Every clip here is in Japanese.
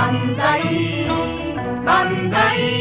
Bandai, Bandai.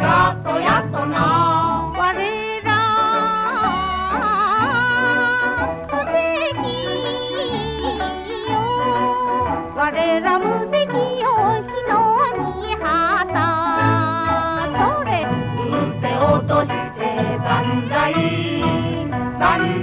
やっとやっとな。我ら無敵よ我ら無敵よ日のにたそれ腕落として万歳。